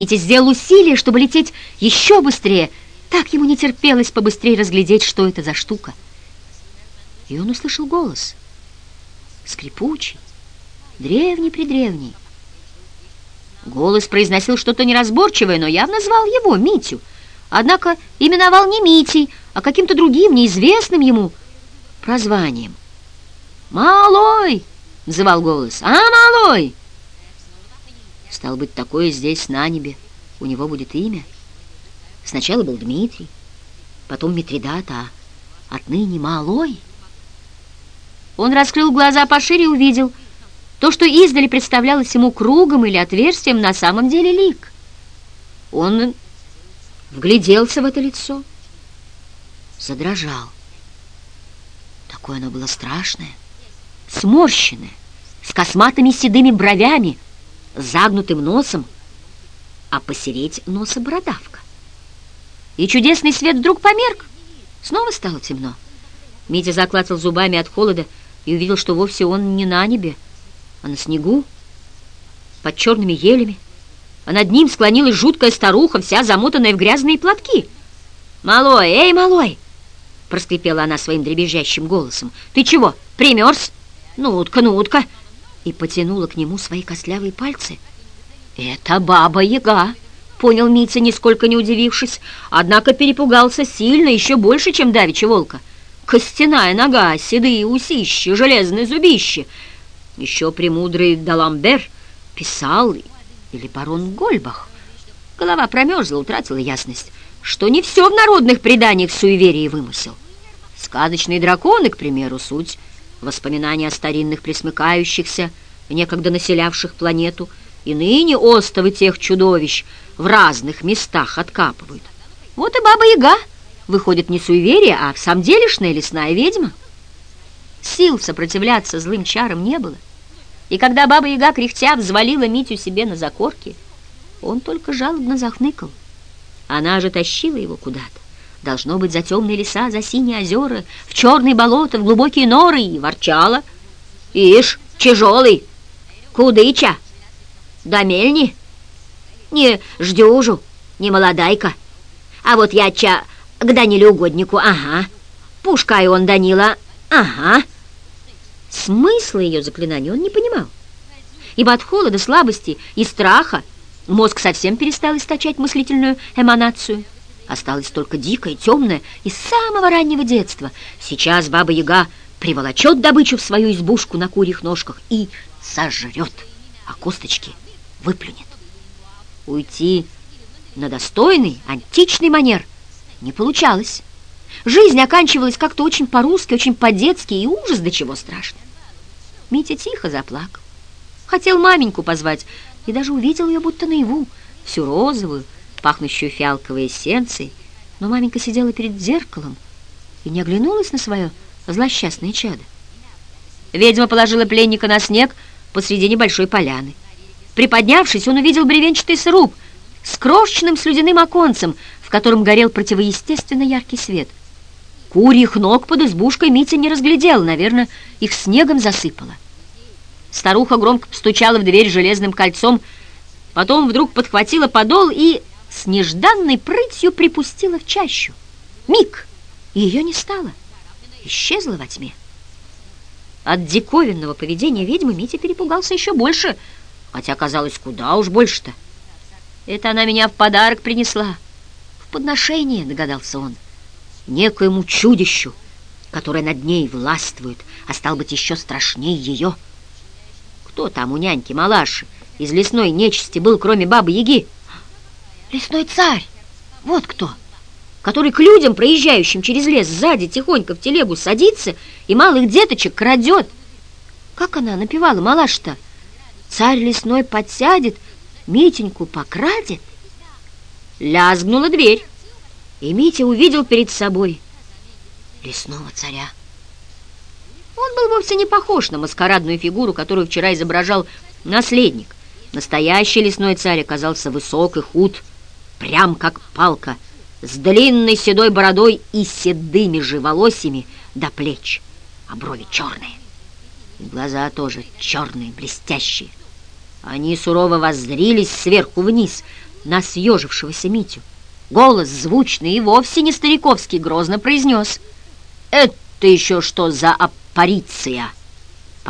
Митя сделал усилие, чтобы лететь еще быстрее. Так ему не терпелось побыстрее разглядеть, что это за штука. И он услышал голос. Скрипучий, древний-предревний. Голос произносил что-то неразборчивое, но явно звал его, Митю. Однако именовал не Митей, а каким-то другим, неизвестным ему прозванием. «Малой!» — называл голос. «А, малой!» Стал быть, такое здесь, на небе, у него будет имя. Сначала был Дмитрий, потом Митридат, а отныне Малой. Он раскрыл глаза пошире и увидел то, что издали представлялось ему кругом или отверстием, на самом деле лик. Он вгляделся в это лицо, задрожал. Такое оно было страшное, сморщенное, с косматыми седыми бровями, загнутым носом, а посереть носа бородавка. И чудесный свет вдруг померк. Снова стало темно. Митя заклацал зубами от холода и увидел, что вовсе он не на небе, а на снегу, под черными елями, а над ним склонилась жуткая старуха, вся замотанная в грязные платки. «Малой, эй, малой!» — проскрипела она своим дребезжащим голосом. «Ты чего, примерз? Ну, утка, ну, утка!» И потянула к нему свои костлявые пальцы. «Это баба-яга!» — понял Митя, нисколько не удивившись, однако перепугался сильно, еще больше, чем давича волка. Костяная нога, седые усищи, железные зубищи. Еще премудрый Даламбер писал, или барон Гольбах. Голова промерзла, утратила ясность, что не все в народных преданиях суеверий вымысел. Сказочные драконы, к примеру, суть воспоминания о старинных присмыкающихся, некогда населявших планету, и ныне остовы тех чудовищ в разных местах откапывают. Вот и Баба-Яга выходит не суеверие, а в самом делешная лесная ведьма. Сил сопротивляться злым чарам не было, и когда Баба-Яга, кряхтя, взвалила Митю себе на закорки, он только жалобно захныкал. Она же тащила его куда-то. Должно быть, за темные леса, за синие озера, в черные болота, в глубокие норы, и ворчала. Ишь, тяжелый, кудыча, да мельни, не ждюжу, не молодайка. А вот я ча к Даниле угоднику, ага, пушкаю он Данила, ага. Смысла ее заклинания он не понимал, ибо от холода, слабости и страха мозг совсем перестал источать мыслительную эманацию. Осталась только дикая, темная, из самого раннего детства. Сейчас Баба-Яга приволочет добычу в свою избушку на курьих ножках и сожрет, а косточки выплюнет. Уйти на достойный, античный манер не получалось. Жизнь оканчивалась как-то очень по-русски, очень по-детски, и ужас до чего страшно. Митя тихо заплакал. Хотел маменьку позвать, и даже увидел ее будто наяву, всю розовую, пахнущую фиалковой эссенцией, но маменька сидела перед зеркалом и не оглянулась на свое злосчастное чадо. Ведьма положила пленника на снег посреди небольшой поляны. Приподнявшись, он увидел бревенчатый сруб с крошечным слюдяным оконцем, в котором горел противоестественно яркий свет. Курьих ног под избушкой Митя не разглядел, наверное, их снегом засыпало. Старуха громко постучала в дверь железным кольцом, потом вдруг подхватила подол и с нежданной прытью припустила в чащу. Миг, и ее не стало. Исчезла во тьме. От диковинного поведения ведьмы Митя перепугался еще больше, хотя казалось, куда уж больше-то. Это она меня в подарок принесла. В подношение, догадался он, некоему чудищу, которое над ней властвует, а стал быть еще страшнее ее. Кто там у няньки Малаши из лесной нечисти был, кроме бабы-яги? Лесной царь! Вот кто! Который к людям, проезжающим через лес, сзади тихонько в телегу садится и малых деточек крадет. Как она напевала, малаш-то? Царь лесной подсядет, Митеньку покрадет. Лязгнула дверь, и Митя увидел перед собой лесного царя. Он был вовсе не похож на маскарадную фигуру, которую вчера изображал наследник. Настоящий лесной царь оказался высок и худ, прям как палка, с длинной седой бородой и седыми же волосями до плеч, а брови черные. И глаза тоже черные, блестящие. Они сурово воззрились сверху вниз, на съежившегося Митю. Голос звучный и вовсе не стариковский грозно произнес. «Это еще что за аппариция?»